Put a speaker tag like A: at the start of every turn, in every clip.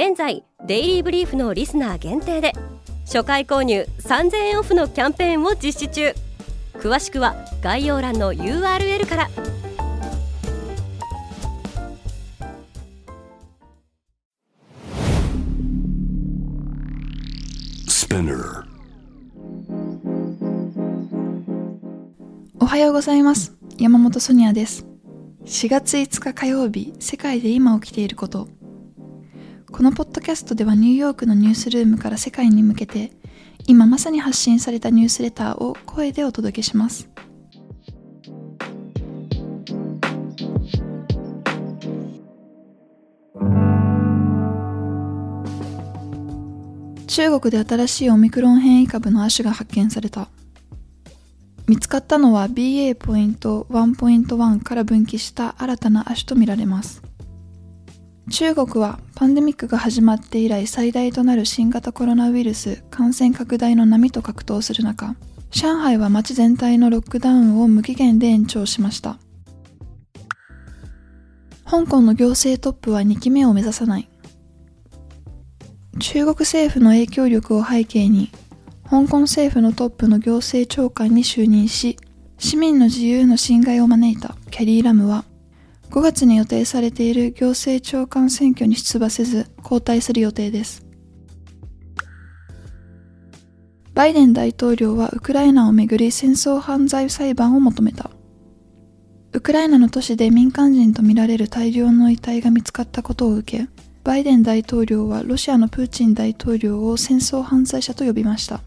A: 現在デイリーブリーフのリスナー限定で初回購入3000円オフのキャンペーンを実施中。詳しくは概要欄の URL から。
B: おはようございます。山本ソニアです。4月5日火曜日世界で今起きていることこのポッドキャストではニューヨークのニュースルームから世界に向けて今まさに発信されたニュースレターを声でお届けします。中国で新しいオミクロン変異株の亜種が発見された。見つかったのは BA.1.1 から分岐した新たな亜種とみられます。中国はパンデミックが始まって以来最大となる新型コロナウイルス感染拡大の波と格闘する中上海は街全体のロックダウンを無期限で延長しました。香港の行政トップは2期目を目指さない。中国政府の影響力を背景に香港政府のトップの行政長官に就任し市民の自由の侵害を招いたキャリー・ラムは5月に予定されている行政長官選挙に出馬せず交代する予定です。バイデン大統領はウクライナをめぐり戦争犯罪裁判を求めた。ウクライナの都市で民間人とみられる大量の遺体が見つかったことを受け、バイデン大統領はロシアのプーチン大統領を戦争犯罪者と呼びました。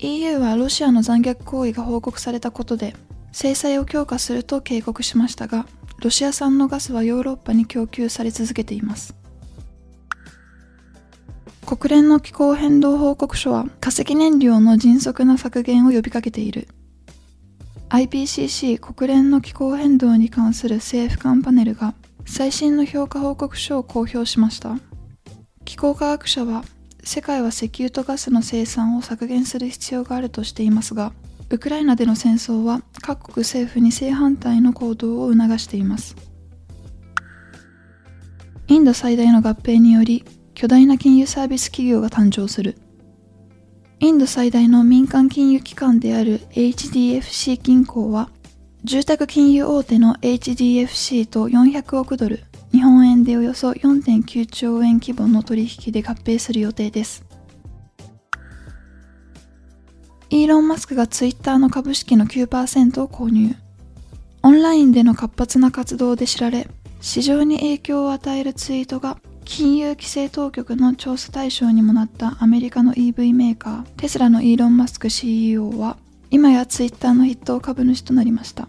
B: EU はロシアの残虐行為が報告されたことで制裁を強化すると警告しましたがロシア産のガスはヨーロッパに供給され続けています。国連の気候変動報告書は化石燃料の迅速な削減を呼びかけている。IPCC 国連の気候変動に関する政府間パネルが最新の評価報告書を公表しました。気候科学者は世界は石油とガスの生産を削減する必要があるとしていますがウクライナでの戦争は各国政府に正反対の行動を促しています。インド最大の合併により巨大な金融サービス企業が誕生する。インド最大の民間金融機関である HDFC 銀行は住宅金融大手の HDFC と400億ドル日本円でおよそ4.9兆円規模の取引で合併する予定です。イーロン・マスクがツイッターの株式の9%を購入。オンラインでの活発な活動で知られ、市場に影響を与えるツイートが金融規制当局の調査対象にもなったアメリカの EV メーカーテスラのイーロン・マスク CEO は今やツイッターの筆頭株主となりました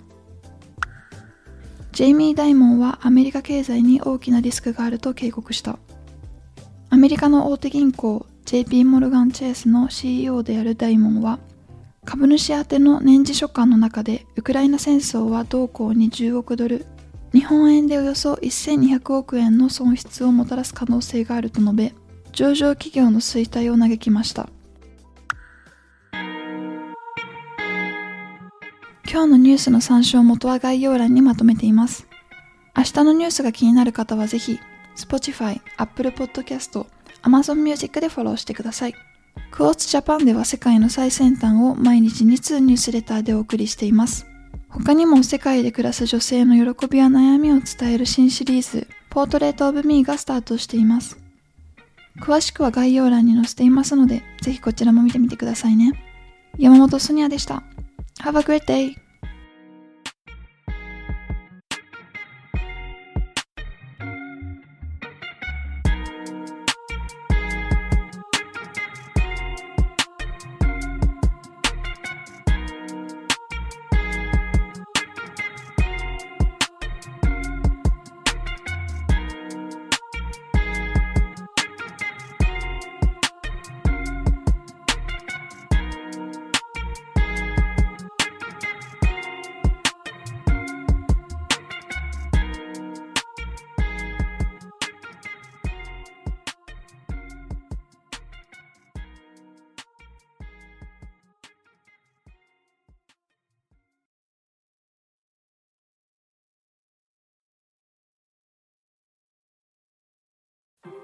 B: ジェイミー・ダイモンはアメリカ経済に大きなリスクがあると警告したアメリカの大手銀行 JP モルガン・チェイスの CEO であるダイモンは株主宛ての年次書簡の中でウクライナ戦争は同行に10億ドル日本円でおよそ1200億円の損失をもたらす可能性があると述べ上場企業の衰退を嘆きました今日のニュースの参照元は概要欄にまとめています明日のニュースが気になる方はぜひ Spotify、Apple Podcast、Amazon Music でフォローしてください。クォーツジャパンでは世界の最先端を毎日2通ニュースレターでお送りしています。他にも世界で暮らす女性の喜びや悩みを伝える新シリーズ、ポートレートオブミーがスタートしています。詳しくは概要欄に載せていますので、ぜひこちらも見てみてくださいね。山本ソニアでした。Have a great day!